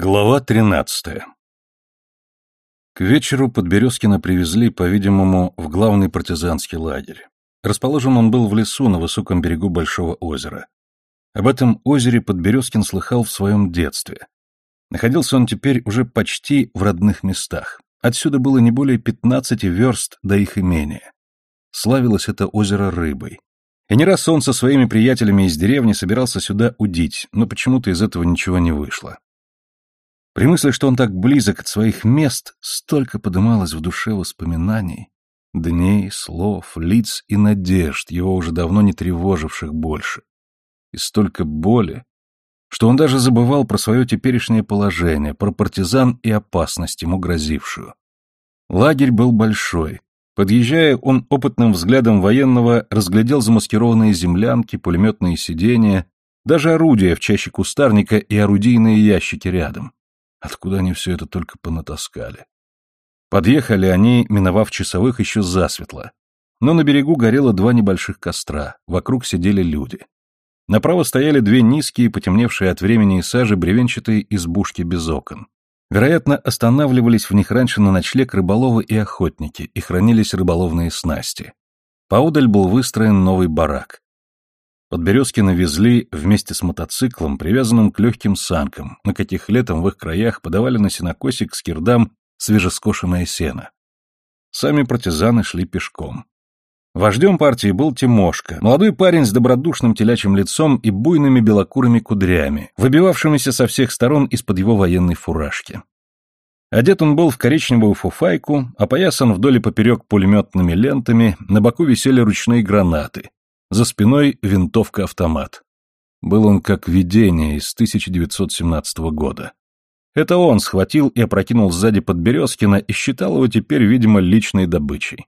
Глава 13 К вечеру Подберезкина привезли, по-видимому, в главный партизанский лагерь. Расположен он был в лесу на высоком берегу Большого озера. Об этом озере Подберезкин слыхал в своем детстве. Находился он теперь уже почти в родных местах. Отсюда было не более 15 верст до их имения. Славилось это озеро рыбой. И не раз он со своими приятелями из деревни собирался сюда удить, но почему-то из этого ничего не вышло. При мысли, что он так близок от своих мест, столько подымалось в душе воспоминаний, дней, слов, лиц и надежд, его уже давно не тревоживших больше. И столько боли, что он даже забывал про свое теперешнее положение, про партизан и опасность ему грозившую. Лагерь был большой. Подъезжая, он опытным взглядом военного разглядел замаскированные землянки, пулеметные сидения, даже орудия в чаще кустарника и орудийные ящики рядом. Откуда они все это только понатаскали? Подъехали они, миновав часовых, еще засветло. Но на берегу горело два небольших костра, вокруг сидели люди. Направо стояли две низкие, потемневшие от времени и сажи бревенчатые избушки без окон. Вероятно, останавливались в них раньше на ночлег рыболовы и охотники, и хранились рыболовные снасти. Поудаль был выстроен новый барак. Подберезкина везли вместе с мотоциклом, привязанным к легким санкам, на каких летом в их краях подавали на сенокосик с кирдам свежескошенное сено. Сами партизаны шли пешком. Вождем партии был Тимошка, молодой парень с добродушным телячьим лицом и буйными белокурыми кудрями, выбивавшимися со всех сторон из-под его военной фуражки. Одет он был в коричневую фуфайку, опоясан вдоль и поперек пулеметными лентами, на боку висели ручные гранаты, за спиной винтовка-автомат. Был он как видение из 1917 года. Это он схватил и опрокинул сзади Подберезкина и считал его теперь, видимо, личной добычей.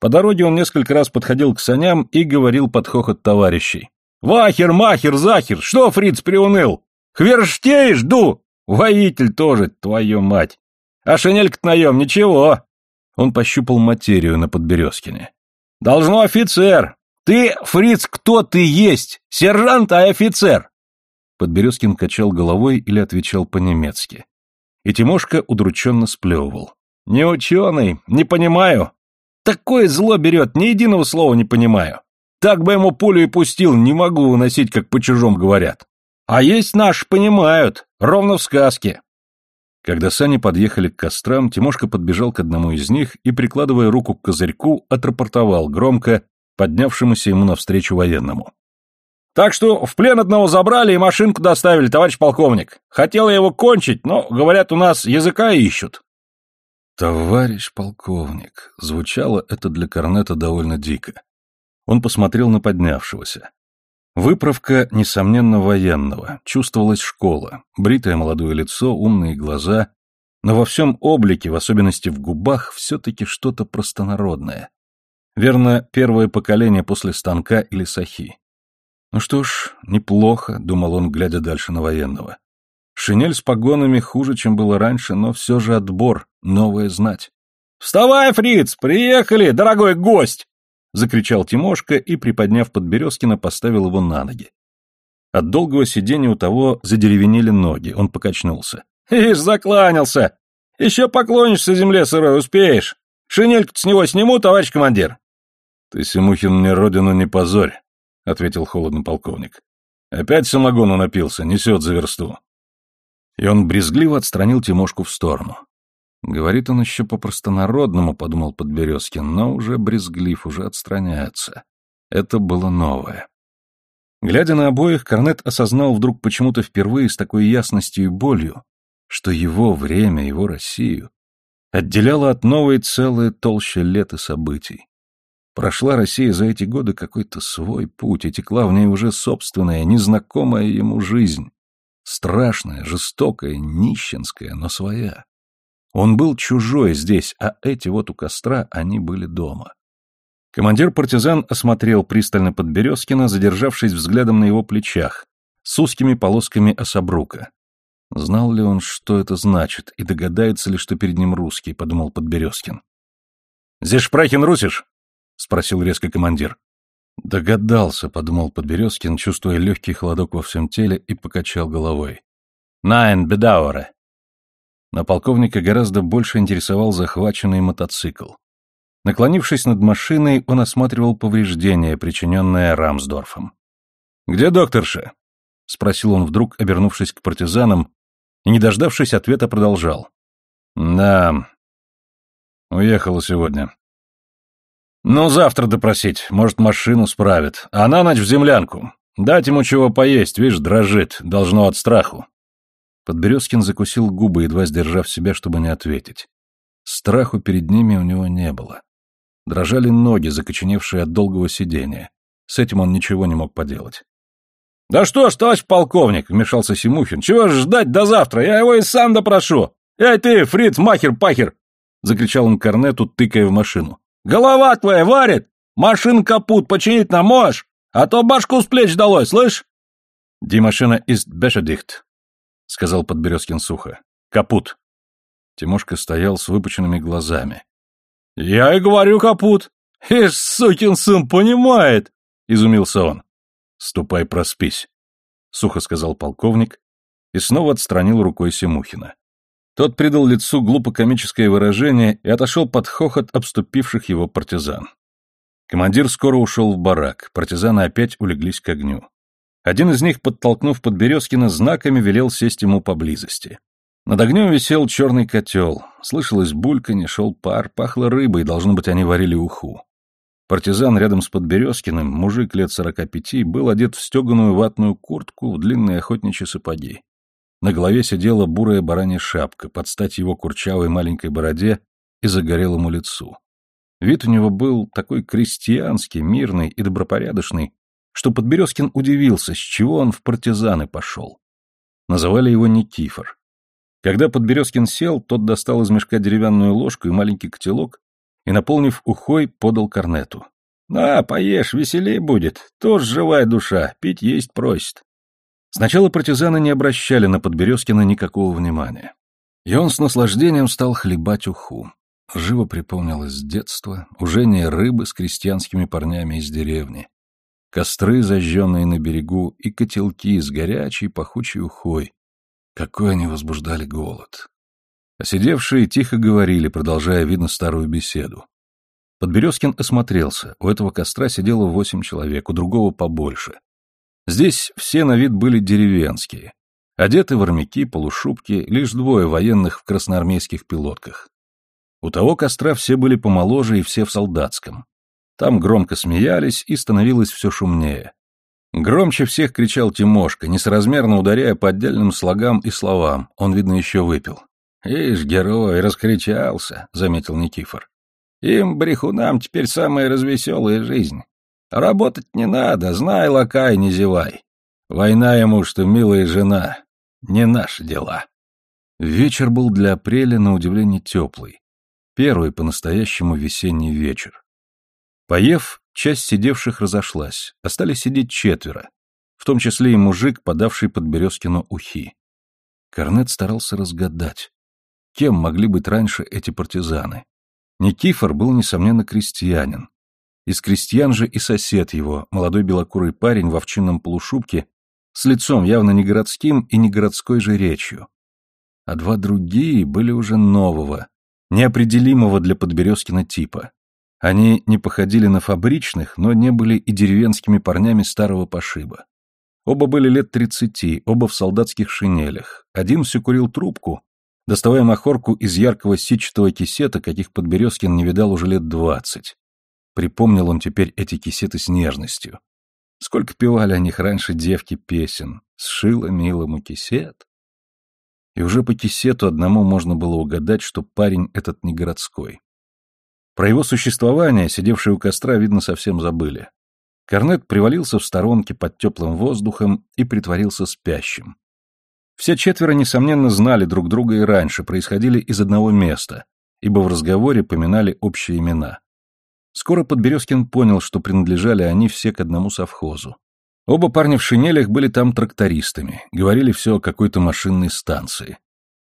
По дороге он несколько раз подходил к саням и говорил под хохот товарищей. «Вахер, махер, захер! Что, фриц, приуныл? Хверштей жду! Воитель тоже, твою мать! А шинелька-то наем, ничего!» Он пощупал материю на Подберезкине. «Должно офицер! «Ты, фриц, кто ты есть? Сержант, а офицер?» Подберезкин качал головой или отвечал по-немецки. И Тимошка удрученно сплевывал. «Не ученый, не понимаю. Такое зло берет, ни единого слова не понимаю. Так бы ему пулю и пустил, не могу выносить, как по-чужому говорят. А есть наш, понимают, ровно в сказке». Когда сани подъехали к кострам, Тимошка подбежал к одному из них и, прикладывая руку к козырьку, отрапортовал громко, поднявшемуся ему навстречу военному. «Так что в плен одного забрали и машинку доставили, товарищ полковник. Хотел я его кончить, но, говорят, у нас языка ищут». «Товарищ полковник», — звучало это для Корнета довольно дико. Он посмотрел на поднявшегося. Выправка, несомненно, военного, чувствовалась школа, бритое молодое лицо, умные глаза, но во всем облике, в особенности в губах, все-таки что-то простонародное. Верно, первое поколение после станка или сахи. Ну что ж, неплохо, думал он, глядя дальше на военного. Шинель с погонами хуже, чем было раньше, но все же отбор, новое знать. «Вставай, фриц, приехали, дорогой гость!» — закричал Тимошка и, приподняв Подберезкина, поставил его на ноги. От долгого сидения у того задеревенели ноги, он покачнулся. «Ишь, закланялся! Еще поклонишься земле сырой, успеешь! Шинельку с него сниму, товарищ командир!» «Ты, Симухин, мне родину не позорь», — ответил холодно полковник. «Опять самогону напился, несет за версту». И он брезгливо отстранил Тимошку в сторону. Говорит он еще по-простонародному, подумал Подберезкин, но уже брезглив, уже отстраняется. Это было новое. Глядя на обоих, Корнет осознал вдруг почему-то впервые с такой ясностью и болью, что его время, его Россию отделяло от новой целая толща лет и событий. Прошла Россия за эти годы какой-то свой путь, и текла в ней уже собственная, незнакомая ему жизнь. Страшная, жестокая, нищенская, но своя. Он был чужой здесь, а эти вот у костра, они были дома. Командир партизан осмотрел пристально Подберезкина, задержавшись взглядом на его плечах, с узкими полосками особрука. Знал ли он, что это значит, и догадается ли, что перед ним русский, подумал Подберезкин. «Здесь Шпрахин русишь?» — спросил резко командир. «Догадался», — подумал Подберезкин, чувствуя легкий холодок во всем теле, и покачал головой. «Найн, бедауэре». Но полковника гораздо больше интересовал захваченный мотоцикл. Наклонившись над машиной, он осматривал повреждения, причиненные Рамсдорфом. «Где докторша?» — спросил он вдруг, обернувшись к партизанам, и, не дождавшись ответа, продолжал. «Да, уехала сегодня. Ну, завтра допросить, может, машину справит, а на ночь в землянку. Дать ему чего поесть, видишь, дрожит, должно от страху». Подберезкин закусил губы, едва сдержав себя, чтобы не ответить. Страху перед ними у него не было. Дрожали ноги, закоченевшие от долгого сидения. С этим он ничего не мог поделать. «Да что ж, товарищ полковник!» — вмешался Симухин. «Чего ж ждать до завтра? Я его и сам допрошу! Эй ты, Фриц Махер-Пахер!» — закричал он корнету, тыкая в машину. «Голова твоя варит! Машин капут починить нам можешь? А то башку с плеч долой, слышь?» «Die машина ist beschädigt», — сказал Подберезкин сухо. «Капут». Тимошка стоял с выпученными глазами. «Я и говорю капут. Ишь, сукин сын, понимает!» — изумился он. «Ступай проспись», — сухо сказал полковник и снова отстранил рукой Семухина. Тот придал лицу глупо-комическое выражение и отошел под хохот обступивших его партизан. Командир скоро ушел в барак, партизаны опять улеглись к огню. Один из них, подтолкнув Подберезкина, знаками велел сесть ему поблизости. Над огнем висел черный котел, слышалось бульканье, шел пар, пахло рыбой, должно быть, они варили уху. Партизан рядом с Подберезкиным, мужик лет сорока пяти, был одет в стеганую ватную куртку, в длинные охотничьи сапоги. На голове сидела бурая баранья шапка, под стать его курчавой маленькой бороде и загорелому лицу. Вид у него был такой крестьянский, мирный и добропорядочный, что Подберезкин удивился, с чего он в партизаны пошел. Называли его Никифор. Когда Подберезкин сел, тот достал из мешка деревянную ложку и маленький котелок и, наполнив ухой, подал корнету. — На, поешь, веселей будет. Тоже живая душа, пить есть просит. Сначала партизаны не обращали на Подберезкина никакого внимания. И он с наслаждением стал хлебать уху. Живо припомнилось детство, ужение рыбы с крестьянскими парнями из деревни, костры, зажженные на берегу, и котелки с горячей пахучей ухой. Какой они возбуждали голод. А сидевшие тихо говорили, продолжая, видно, старую беседу. Подберезкин осмотрелся. У этого костра сидело восемь человек, у другого побольше. Здесь все на вид были деревенские. Одеты в армяки, полушубки, лишь двое военных в красноармейских пилотках. У того костра все были помоложе и все в солдатском. Там громко смеялись и становилось все шумнее. Громче всех кричал Тимошка, несоразмерно ударяя по отдельным слогам и словам. Он, видно, еще выпил. «Ишь, герой, раскричался», — заметил Никифор. «Им, брехунам, теперь самая развеселая жизнь. Работать не надо, знай, лакай, не зевай. Война ему, что милая жена, не наши дела». Вечер был для апреля, на удивление, теплый. Первый по-настоящему весенний вечер. Поев, часть сидевших разошлась, остались сидеть четверо, в том числе и мужик, подавший под Березкину ухи. Корнет старался разгадать, Кем могли быть раньше эти партизаны? Никифор был, несомненно, крестьянин. Из крестьян же и сосед его, молодой белокурый парень в овчинном полушубке, с лицом явно не городским и не городской же речью. А два другие были уже нового, неопределимого для Подберезкина типа. Они не походили на фабричных, но не были и деревенскими парнями старого пошиба. Оба были лет тридцати, оба в солдатских шинелях. Один все курил трубку, доставая махорку из яркого сетчатого кисета, каких Подберезкин не видал уже лет двадцать. Припомнил он теперь эти кисеты с нежностью. Сколько певали о них раньше девки песен. Сшила милому кисет. И уже по кисету одному можно было угадать, что парень этот не городской. Про его существование, сидевшие у костра, видно, совсем забыли. Корнет привалился в сторонке под теплым воздухом и притворился спящим. Все четверо, несомненно, знали друг друга и раньше, происходили из одного места, ибо в разговоре поминали общие имена. Скоро Подберезкин понял, что принадлежали они все к одному совхозу. Оба парня в шинелях были там трактористами, говорили все о какой-то машинной станции.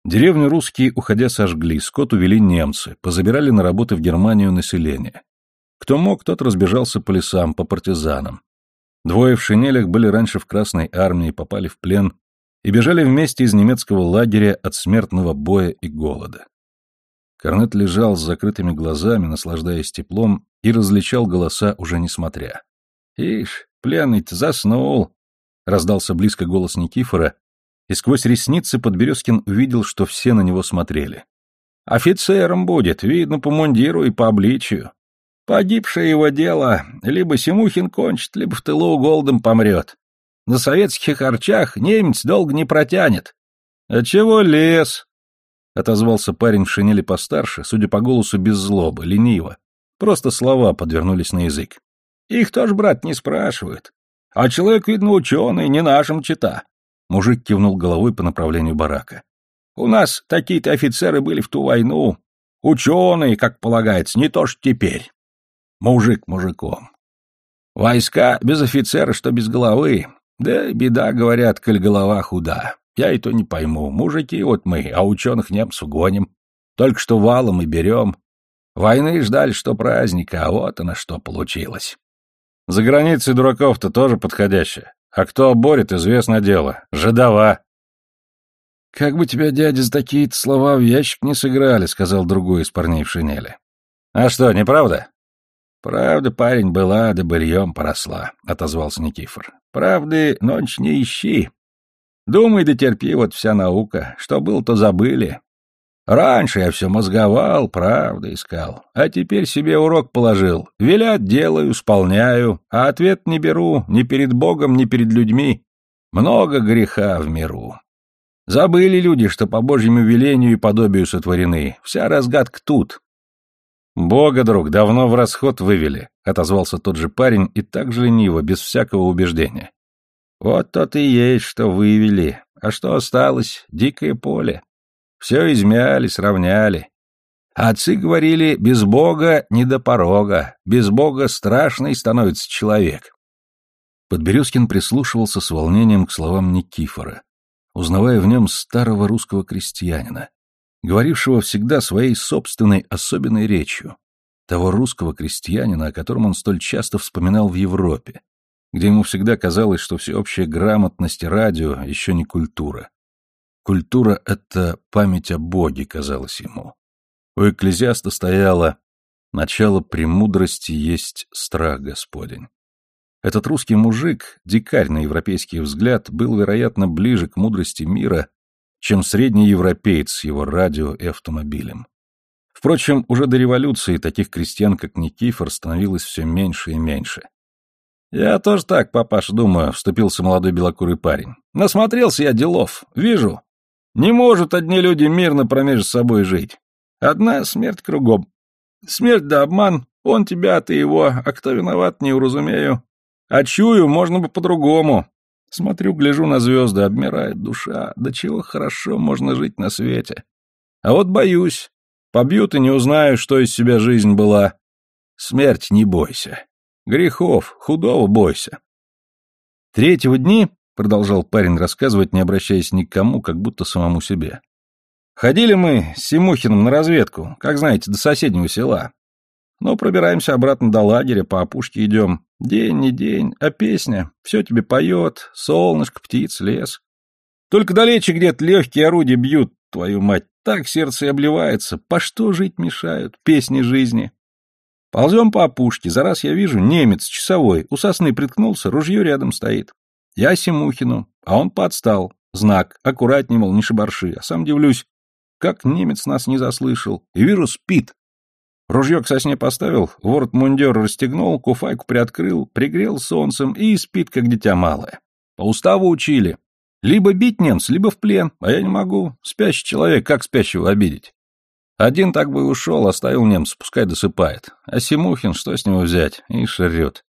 Деревню русские, уходя, сожгли, скот увели немцы, позабирали на работы в Германию население. Кто мог, тот разбежался по лесам, по партизанам. Двое в шинелях были раньше в Красной армии, попали в плен и бежали вместе из немецкого лагеря от смертного боя и голода. Корнет лежал с закрытыми глазами, наслаждаясь теплом, и различал голоса, уже не смотря. «Ишь, пленный-то заснул!» — раздался близко голос Никифора, и сквозь ресницы Подберезкин увидел, что все на него смотрели. «Офицером будет, видно по мундиру и по обличию. Погибшее его дело, либо Симухин кончит, либо в тылу голодом помрет. На советских харчах немец долго не протянет. А чего лес? Отозвался парень в шинели постарше, судя по голосу без злобы, лениво. Просто слова подвернулись на язык. Их тоже, брат, не спрашивают. А человек, видно, ученый, не нашим чита. Мужик кивнул головой по направлению барака. У нас такие-то офицеры были в ту войну. Ученые, как полагается, не то что теперь. Мужик мужиком. Войска без офицера, что без головы. Да беда, говорят, коль голова худа. Я и то не пойму. Мужики вот мы, а ученых немцев гоним. Только что валом и берем. Войны ждали, что праздника, а вот она что получилось. За границей дураков-то тоже подходящее. А кто оборет, известно дело. Жидова. «Как бы тебя, дядя, за такие-то слова в ящик не сыграли», — сказал другой из парней в шинели. «А что, неправда?» «Правда, парень была, да быльем поросла», — отозвался Никифор. «Правды ночь не ищи. Думай да терпи, вот вся наука. Что был, то забыли. Раньше я все мозговал, правда искал. А теперь себе урок положил. Велят делаю, исполняю, а ответ не беру ни перед Богом, ни перед людьми. Много греха в миру. Забыли люди, что по Божьему велению и подобию сотворены. Вся разгадка тут. «Бога, друг, давно в расход вывели», — отозвался тот же парень и так же лениво, без всякого убеждения. «Вот то и есть, что вывели. А что осталось? Дикое поле. Все измяли, сравняли. Отцы говорили, без Бога не до порога, без Бога страшный становится человек». Подберезкин прислушивался с волнением к словам Никифора, узнавая в нем старого русского крестьянина, говорившего всегда своей собственной особенной речью, того русского крестьянина, о котором он столь часто вспоминал в Европе, где ему всегда казалось, что всеобщая грамотность радио еще не культура. Культура — это память о Боге, казалось ему. У экклезиаста стояло «Начало премудрости есть страх Господень». Этот русский мужик, дикарь на европейский взгляд, был, вероятно, ближе к мудрости мира, чем средний европеец с его радио и автомобилем. Впрочем, уже до революции таких крестьян, как Никифор, становилось все меньше и меньше. «Я тоже так, папаша, думаю», — вступился молодой белокурый парень. «Насмотрелся я делов. Вижу. Не могут одни люди мирно промеж собой жить. Одна смерть кругом. Смерть да обман. Он тебя, ты его. А кто виноват, не уразумею. А чую, можно бы по-другому. Смотрю, гляжу на звезды, обмирает душа. Да чего хорошо можно жить на свете. А вот боюсь. Побьют и не узнаю, что из себя жизнь была. Смерть не бойся. Грехов, худого бойся. Третьего дни, продолжал парень рассказывать, не обращаясь ни к кому, как будто самому себе. Ходили мы с Симухиным на разведку, как знаете, до соседнего села. Но пробираемся обратно до лагеря, по опушке идем. День не день, а песня. Все тебе поет, солнышко, птиц, лес. Только далече где-то легкие орудия бьют, твою мать. Так сердце и обливается. По что жить мешают? Песни жизни. Ползем по опушке. За раз я вижу, немец часовой. У сосны приткнулся, ружье рядом стоит. Я Симухину, а он подстал. Знак. Аккуратней, мол, не шибарши. А сам дивлюсь, как немец нас не заслышал. И вижу, спит. Ружье к сосне поставил, ворот мундира расстегнул, куфайку приоткрыл, пригрел солнцем и спит, как дитя малое. По уставу учили. Либо бить немца, либо в плен, а я не могу. Спящий человек, как спящего обидеть? Один так бы и ушел, оставил немца, пускай досыпает. А Симухин, что с него взять? И шарет.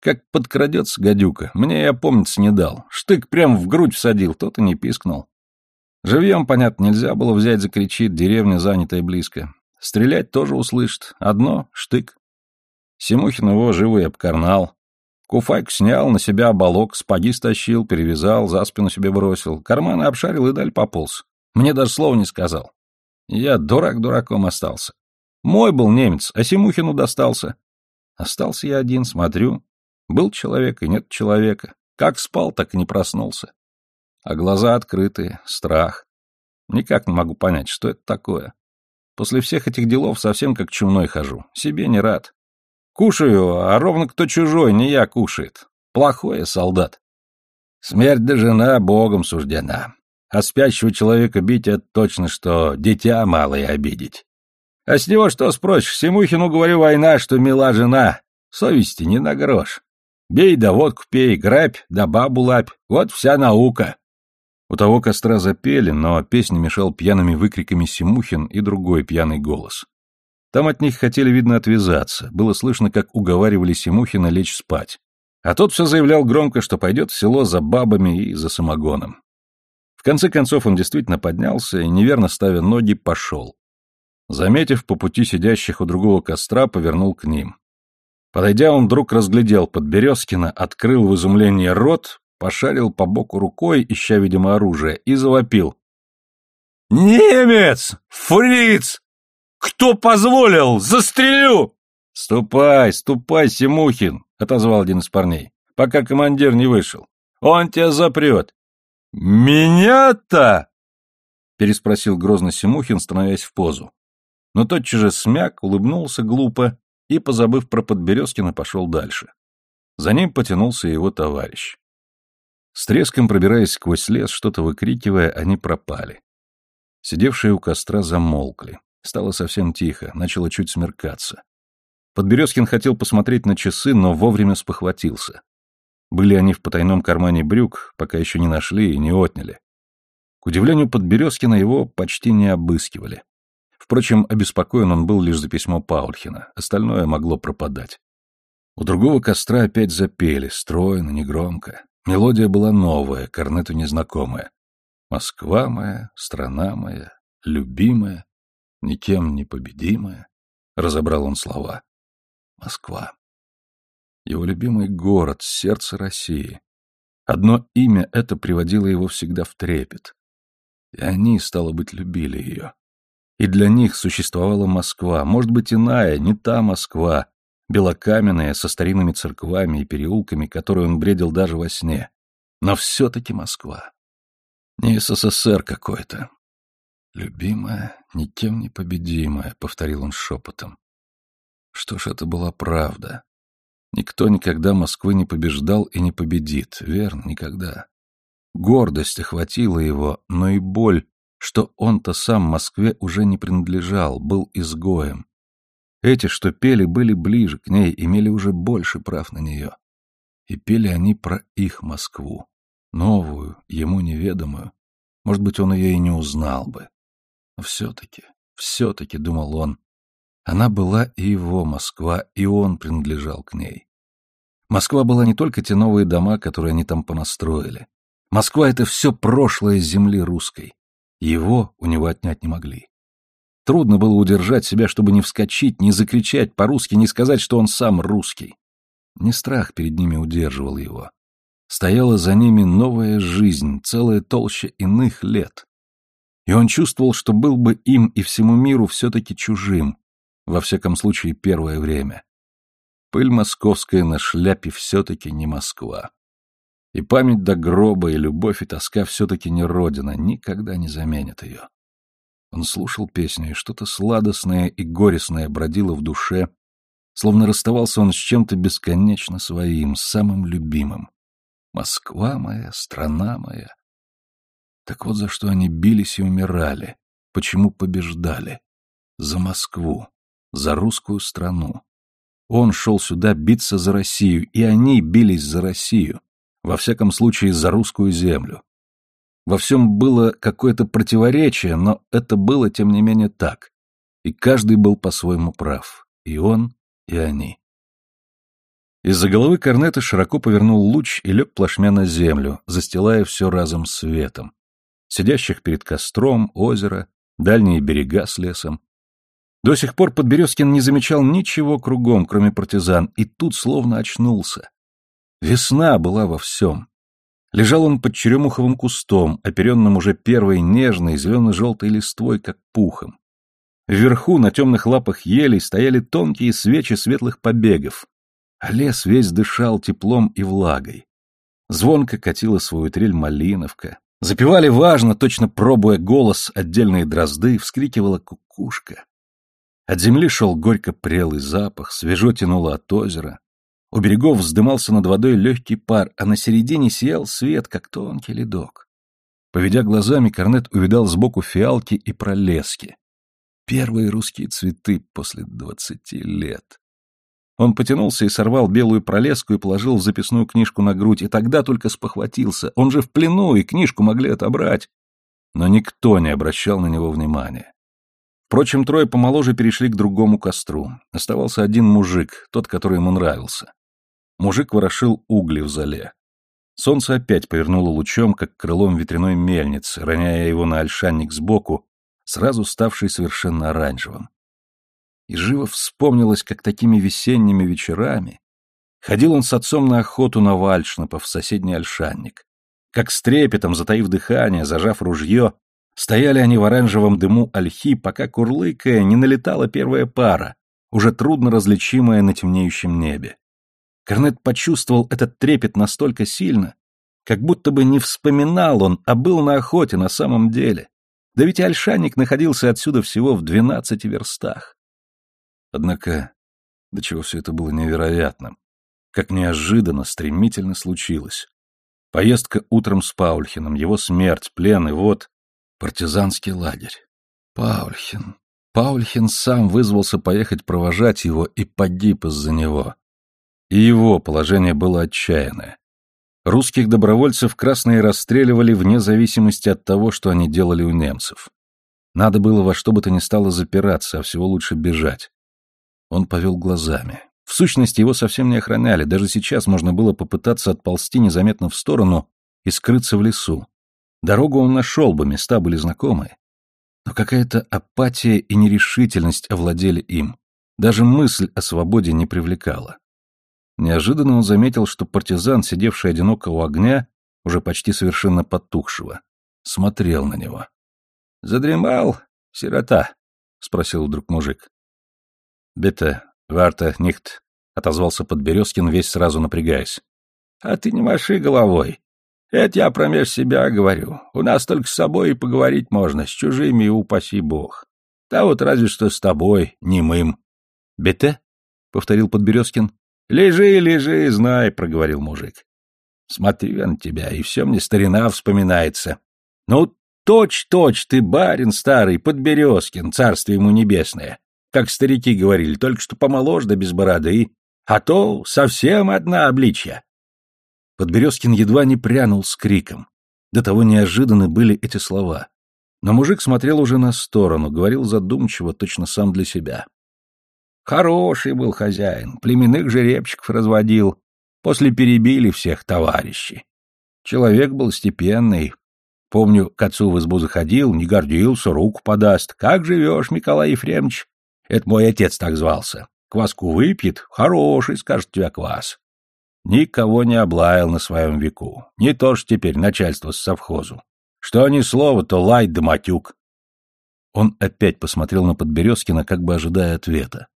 Как подкрадется гадюка, мне и опомниться не дал. Штык прям в грудь всадил, тот и не пискнул. Живьем, понятно, нельзя было взять, закричит, деревня занятая близко. Стрелять тоже услышит. Одно — штык. Симухин его живой обкарнал. Куфайк снял, на себя оболок, спаги стащил, перевязал, за спину себе бросил. Карманы обшарил и даль пополз. Мне даже слова не сказал. Я дурак дураком остался. Мой был немец, а Симухину достался. Остался я один, смотрю. Был человек и нет человека. Как спал, так и не проснулся. А глаза открытые, страх. Никак не могу понять, что это такое. После всех этих делов совсем как чумной хожу. Себе не рад. Кушаю, а ровно кто чужой, не я кушает. Плохой я солдат. Смерть да жена богом суждена. А спящего человека бить — это точно что дитя малое обидеть. А с него что спросишь? Семухину говорю, война, что мила жена. Совести не на грош. Бей да водку пей, грабь да бабу лапь. Вот вся наука. У того костра запели, но песне мешал пьяными выкриками Семухин и другой пьяный голос. Там от них хотели, видно, отвязаться. Было слышно, как уговаривали Семухина лечь спать. А тот все заявлял громко, что пойдет в село за бабами и за самогоном. В конце концов он действительно поднялся и, неверно ставя ноги, пошел. Заметив по пути сидящих у другого костра, повернул к ним. Подойдя, он вдруг разглядел Подберезкина, открыл в изумлении рот, пошарил по боку рукой, ища, видимо, оружие, и завопил. «Немец! Фриц! Кто позволил? Застрелю!» «Ступай, ступай, Семухин!» — отозвал один из парней, пока командир не вышел. «Он тебя запрет!» «Меня-то?» — переспросил грозно Семухин, становясь в позу. Но тотчас же смяк, улыбнулся глупо и, позабыв про Подберезкина, пошел дальше. За ним потянулся его товарищ. С треском пробираясь сквозь лес, что-то выкрикивая, они пропали. Сидевшие у костра замолкли. Стало совсем тихо, начало чуть смеркаться. Подберезкин хотел посмотреть на часы, но вовремя спохватился. Были они в потайном кармане брюк, пока еще не нашли и не отняли. К удивлению Подберезкина его почти не обыскивали. Впрочем, обеспокоен он был лишь за письмо Паульхина, остальное могло пропадать. У другого костра опять запели, стройно, негромко. Мелодия была новая, корнету незнакомая. «Москва моя, страна моя, любимая, никем не победимая», — разобрал он слова. Москва. Его любимый город, сердце России. Одно имя это приводило его всегда в трепет. И они, стало быть, любили ее. И для них существовала Москва, может быть, иная, не та Москва, белокаменная, со старинными церквами и переулками, которую он бредил даже во сне. Но все-таки Москва. Не СССР какой-то. «Любимая, никем не победимая», — повторил он шепотом. Что ж, это была правда. Никто никогда Москвы не побеждал и не победит, верно, никогда. Гордость охватила его, но и боль, что он-то сам Москве уже не принадлежал, был изгоем. Эти, что пели, были ближе к ней, имели уже больше прав на нее. И пели они про их Москву, новую, ему неведомую. Может быть, он ее и не узнал бы. Но все-таки, все-таки, думал он, она была и его Москва, и он принадлежал к ней. Москва была не только те новые дома, которые они там понастроили. Москва — это все прошлое земли русской. Его у него отнять не могли. Трудно было удержать себя, чтобы не вскочить, не закричать по-русски, не сказать, что он сам русский. Не страх перед ними удерживал его. Стояла за ними новая жизнь, целая толща иных лет. И он чувствовал, что был бы им и всему миру все-таки чужим, во всяком случае, первое время. Пыль московская на шляпе все-таки не Москва. И память до гроба, и любовь, и тоска все-таки не родина, никогда не заменят ее. Он слушал песню, и что-то сладостное и горестное бродило в душе, словно расставался он с чем-то бесконечно своим, самым любимым. Москва моя, страна моя. Так вот за что они бились и умирали, почему побеждали. За Москву за русскую страну. Он шел сюда биться за Россию, и они бились за Россию, во всяком случае за русскую землю. Во всем было какое-то противоречие, но это было, тем не менее, так. И каждый был по-своему прав. И он, и они. Из-за головы корнета широко повернул луч и лег плашмя на землю, застилая все разом светом. Сидящих перед костром, озеро, дальние берега с лесом. До сих пор Подберезкин не замечал ничего кругом, кроме партизан, и тут словно очнулся. Весна была во всем. Лежал он под черемуховым кустом, оперенным уже первой нежной зелено-желтой листвой, как пухом. Вверху на темных лапах елей стояли тонкие свечи светлых побегов, а лес весь дышал теплом и влагой. Звонко катила свою трель малиновка, Запевали важно, точно пробуя голос, отдельные дрозды, вскрикивала кукушка. От земли шел горько прелый запах, свежо тянуло от озера. У берегов вздымался над водой легкий пар, а на середине сиял свет, как тонкий ледок. Поведя глазами, Корнет увидал сбоку фиалки и пролески. Первые русские цветы после двадцати лет. Он потянулся и сорвал белую пролеску и положил в записную книжку на грудь, и тогда только спохватился. Он же в плену, и книжку могли отобрать. Но никто не обращал на него внимания. Впрочем, трое помоложе перешли к другому костру. Оставался один мужик, тот, который ему нравился. Мужик ворошил угли в зале. Солнце опять повернуло лучом, как крылом ветряной мельницы, роняя его на ольшанник сбоку, сразу ставший совершенно оранжевым. И живо вспомнилось, как такими весенними вечерами ходил он с отцом на охоту на вальшнапов в соседний ольшанник. Как с трепетом, затаив дыхание, зажав ружье, стояли они в оранжевом дыму ольхи, пока курлыкая не налетала первая пара, уже трудно различимая на темнеющем небе. Корнет почувствовал этот трепет настолько сильно, как будто бы не вспоминал он, а был на охоте на самом деле. Да ведь Альшаник находился отсюда всего в двенадцати верстах. Однако, до чего все это было невероятным, как неожиданно, стремительно случилось. Поездка утром с Паульхином, его смерть, плен и вот партизанский лагерь. Паульхин. Паульхин сам вызвался поехать провожать его и погиб из-за него. И его положение было отчаянное. Русских добровольцев красные расстреливали вне зависимости от того, что они делали у немцев. Надо было во что бы то ни стало запираться, а всего лучше бежать. Он повел глазами. В сущности, его совсем не охраняли, даже сейчас можно было попытаться отползти незаметно в сторону и скрыться в лесу. Дорогу он нашел бы, места были знакомые. Но какая-то апатия и нерешительность овладели им. Даже мысль о свободе не привлекала. Неожиданно он заметил, что партизан, сидевший одиноко у огня, уже почти совершенно потухшего, смотрел на него. «Задремал, сирота?» — спросил вдруг мужик. «Бете, варта, нихт», — отозвался Подберезкин, весь сразу напрягаясь. «А ты не маши головой. Это я промеж себя говорю. У нас только с собой и поговорить можно, с чужими, упаси бог. Да вот разве что с тобой, немым». «Бете?» — повторил Подберезкин. «Лежи, лежи, знай», — проговорил мужик. «Смотрю на тебя, и все мне старина вспоминается. Ну, точь-точь ты барин старый, Подберезкин, царствие ему небесное. Как старики говорили, только что помоложе да без бороды, а то совсем одна обличья». Подберезкин едва не прянул с криком. До того неожиданны были эти слова. Но мужик смотрел уже на сторону, говорил задумчиво, точно сам для себя. Хороший был хозяин, племенных жеребчиков разводил. После перебили всех товарищей. Человек был степенный. Помню, к отцу в избу заходил, не гордился, руку подаст. «Как живешь, Николай Ефремович?» Это мой отец так звался. Кваску выпьет, хороший, скажет тебя квас. Никого не облаял на своем веку. Не то ж теперь начальство с совхозу. Что ни слово, то лай да матюк. Он опять посмотрел на Подберезкина, как бы ожидая ответа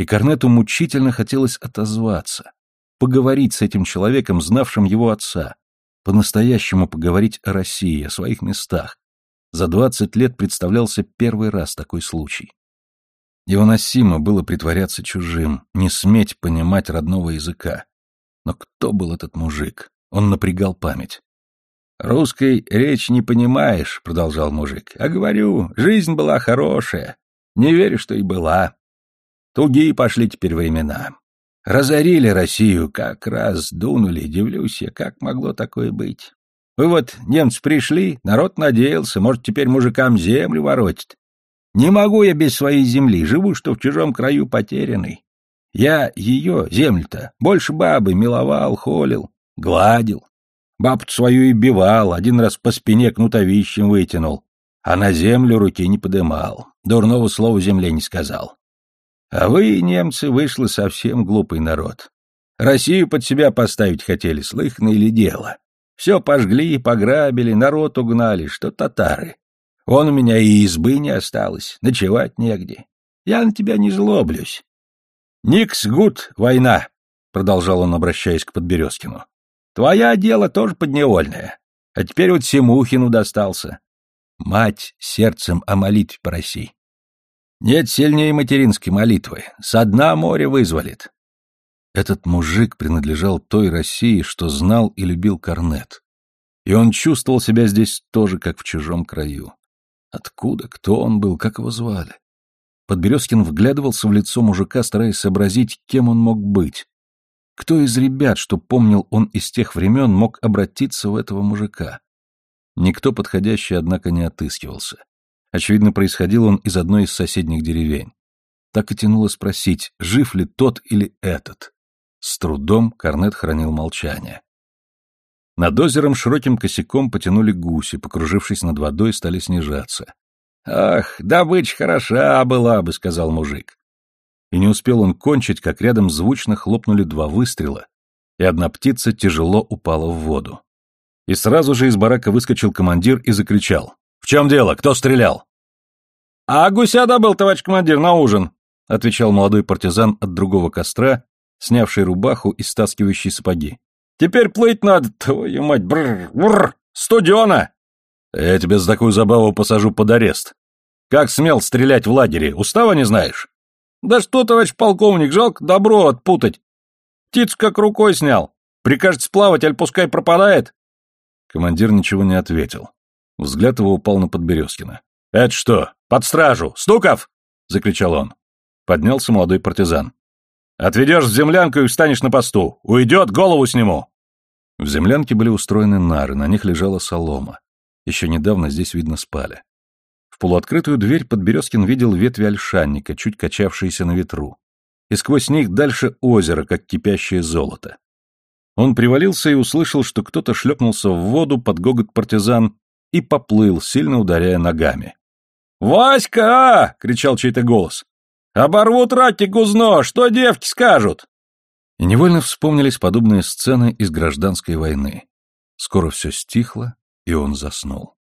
и Корнету мучительно хотелось отозваться, поговорить с этим человеком, знавшим его отца, по-настоящему поговорить о России, о своих местах. За двадцать лет представлялся первый раз такой случай. Невыносимо было притворяться чужим, не сметь понимать родного языка. Но кто был этот мужик? Он напрягал память. «Русской речь не понимаешь», — продолжал мужик. «А говорю, жизнь была хорошая. Не верю, что и была. Тугие пошли теперь времена. Разорили Россию, как раз дунули, дивлюсь я, как могло такое быть. Вы вот, немцы пришли, народ надеялся, может, теперь мужикам землю воротит. Не могу я без своей земли, живу, что в чужом краю потерянный. Я ее, землю-то, больше бабы миловал, холил, гладил. бабу свою и бивал, один раз по спине кнутовищем вытянул, а на землю руки не подымал, дурного слова земле не сказал. А вы, немцы, вышло совсем глупый народ. Россию под себя поставить хотели, слыхно или дело. Все пожгли, пограбили, народ угнали, что татары. Вон у меня и избы не осталось, ночевать негде. Я на тебя не злоблюсь. Никс гуд, война, — продолжал он, обращаясь к Подберезкину. Твоя дело тоже подневольное. А теперь вот Семухину достался. Мать сердцем о молитве проси. Нет сильнее материнской молитвы. Со дна море вызволит. Этот мужик принадлежал той России, что знал и любил Корнет. И он чувствовал себя здесь тоже, как в чужом краю. Откуда, кто он был, как его звали? Подберезкин вглядывался в лицо мужика, стараясь сообразить, кем он мог быть. Кто из ребят, что помнил он из тех времен, мог обратиться в этого мужика? Никто подходящий, однако, не отыскивался. Очевидно, происходил он из одной из соседних деревень. Так и тянуло спросить, жив ли тот или этот. С трудом Корнет хранил молчание. Над озером широким косяком потянули гуси, покружившись над водой, стали снижаться. «Ах, добыча хороша была бы», — сказал мужик. И не успел он кончить, как рядом звучно хлопнули два выстрела, и одна птица тяжело упала в воду. И сразу же из барака выскочил командир и закричал. «В чем дело? Кто стрелял?» «А гуся добыл, товарищ командир, на ужин», — отвечал молодой партизан от другого костра, снявший рубаху и стаскивающий сапоги. «Теперь плыть надо, твою мать, бррр, бррр, студена!» «Я тебя за такую забаву посажу под арест. Как смел стрелять в лагере, устава не знаешь?» «Да что, товарищ полковник, жалко добро отпутать. Птицу как рукой снял. Прикажете сплавать, аль пускай пропадает?» Командир ничего не ответил. Взгляд его упал на Подберезкина. «Это что, под стражу! Стуков!» — закричал он. Поднялся молодой партизан. Отведешь в землянку и встанешь на посту. Уйдет, голову сниму. В землянке были устроены нары, на них лежала солома. Еще недавно здесь, видно, спали. В полуоткрытую дверь Подберезкин видел ветви ольшанника, чуть качавшиеся на ветру. И сквозь них дальше озеро, как кипящее золото. Он привалился и услышал, что кто-то шлепнулся в воду под гогот партизан и поплыл, сильно ударяя ногами. «Васька!» — кричал чей-то голос. Оборвут ратник гузно, что девки скажут? И невольно вспомнились подобные сцены из гражданской войны. Скоро все стихло, и он заснул.